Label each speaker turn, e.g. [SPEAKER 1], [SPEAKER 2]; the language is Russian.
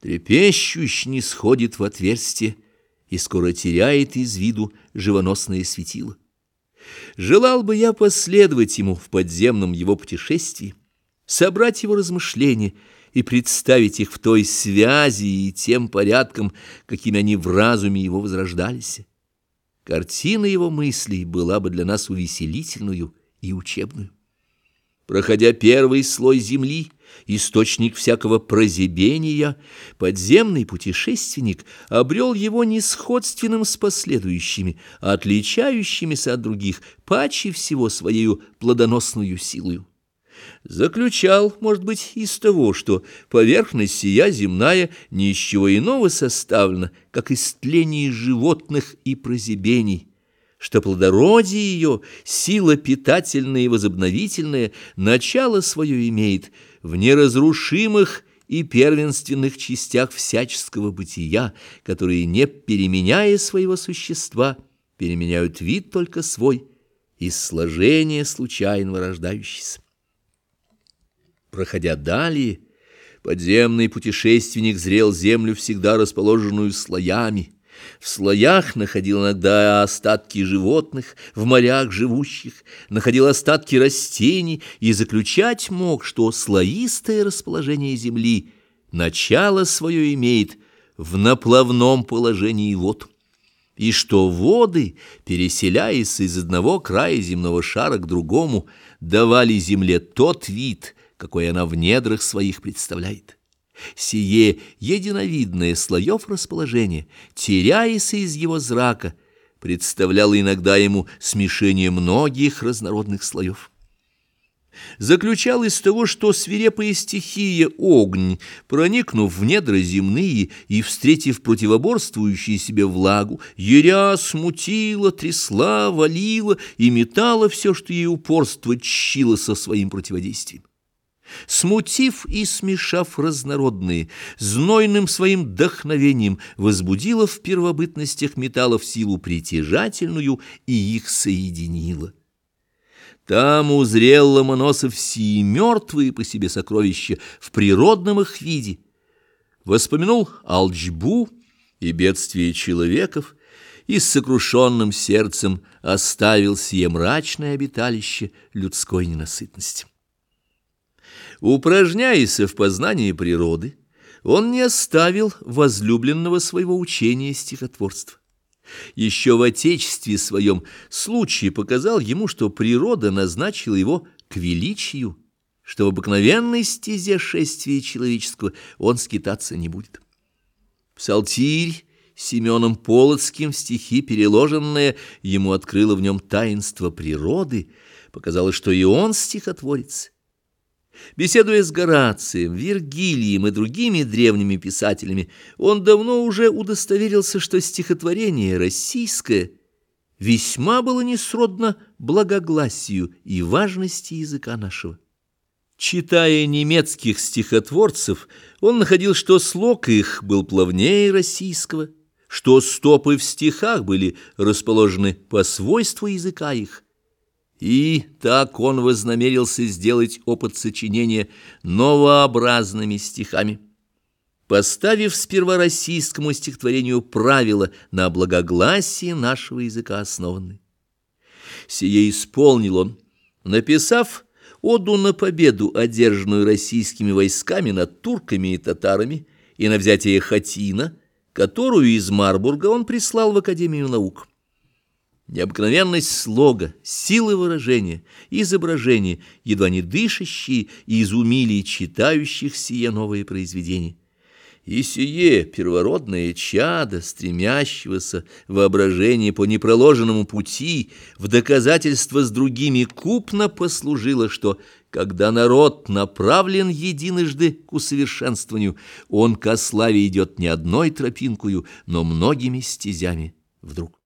[SPEAKER 1] Трепещущ не сходит в отверстие и скоро теряет из виду живоносное светило. Желал бы я последовать ему в подземном его путешествии, собрать его размышления и представить их в той связи и тем порядком, какими они в разуме его возрождались. Картина его мыслей была бы для нас увеселительную и учебную. Проходя первый слой земли, источник всякого прозябения, подземный путешественник обрел его несходственным с последующими, отличающимися от других, паче всего своей плодоносную силою. Заключал, может быть, из того, что поверхность сия земная ни из чего иного составлена, как из тлений животных и прозябений, что плодородие ее, сила питательная и возобновительная, начало свое имеет в неразрушимых и первенственных частях всяческого бытия, которые, не переменяя своего существа, переменяют вид только свой, из сложения случайно рождающийся. Проходя далее, подземный путешественник зрел землю, всегда расположенную слоями, в слоях находил иногда остатки животных, в морях живущих, находил остатки растений и заключать мог, что слоистое расположение земли начало свое имеет в наплавном положении вод, и что воды, переселяясь из одного края земного шара к другому, давали земле тот вид, какой она в недрах своих представляет. Сие единовидное слоев расположение, теряясь из его зрака, представляло иногда ему смешение многих разнородных слоев. Заключал из того, что свирепая стихия огонь, проникнув в недра земные и встретив противоборствующие себе влагу, еря смутила, трясла, валила и метала все, что ей упорство чило со своим противодействием смутив и смешав разнородные, знойным своим вдохновением возбудила в первобытностях металлов силу притяжательную и их соединила. Там узрел Ломоносов сии мертвые по себе сокровища в природном их виде, воспомянул Алчбу и бедствие человеков, и с сокрушенным сердцем оставил сие мрачное обиталище людской ненасытности. Упражняясь в познании природы, он не оставил возлюбленного своего учения стихотворства. Еще в отечестве своем случай показал ему, что природа назначила его к величию, что в обыкновенной стезе шествия человеческого он скитаться не будет. Псалтирь Семеном Полоцким стихи, переложенные, ему открыло в нем таинство природы, показалось, что и он стихотворец. Беседуя с Горацием, Вергилием и другими древними писателями, он давно уже удостоверился, что стихотворение российское весьма было несродно благогласию и важности языка нашего. Читая немецких стихотворцев, он находил, что слог их был плавнее российского, что стопы в стихах были расположены по свойству языка их – и так он вознамерился сделать опыт сочинения новообразными стихами, поставив сперва российскому стихотворению правила на благогласии нашего языка основанные. Сие исполнил он, написав оду на победу, одержанную российскими войсками над турками и татарами, и на взятие Хатина, которую из Марбурга он прислал в Академию наук. Необыкновенность слога, силы выражения, изображения, едва не дышащие, изумили читающих сие новые произведения. И сие первородное чадо, стремящегося воображение по непроложенному пути, в доказательство с другими купно послужило, что, когда народ направлен единожды к усовершенствованию, он ко славе идет не одной тропинкою, но многими стезями вдруг.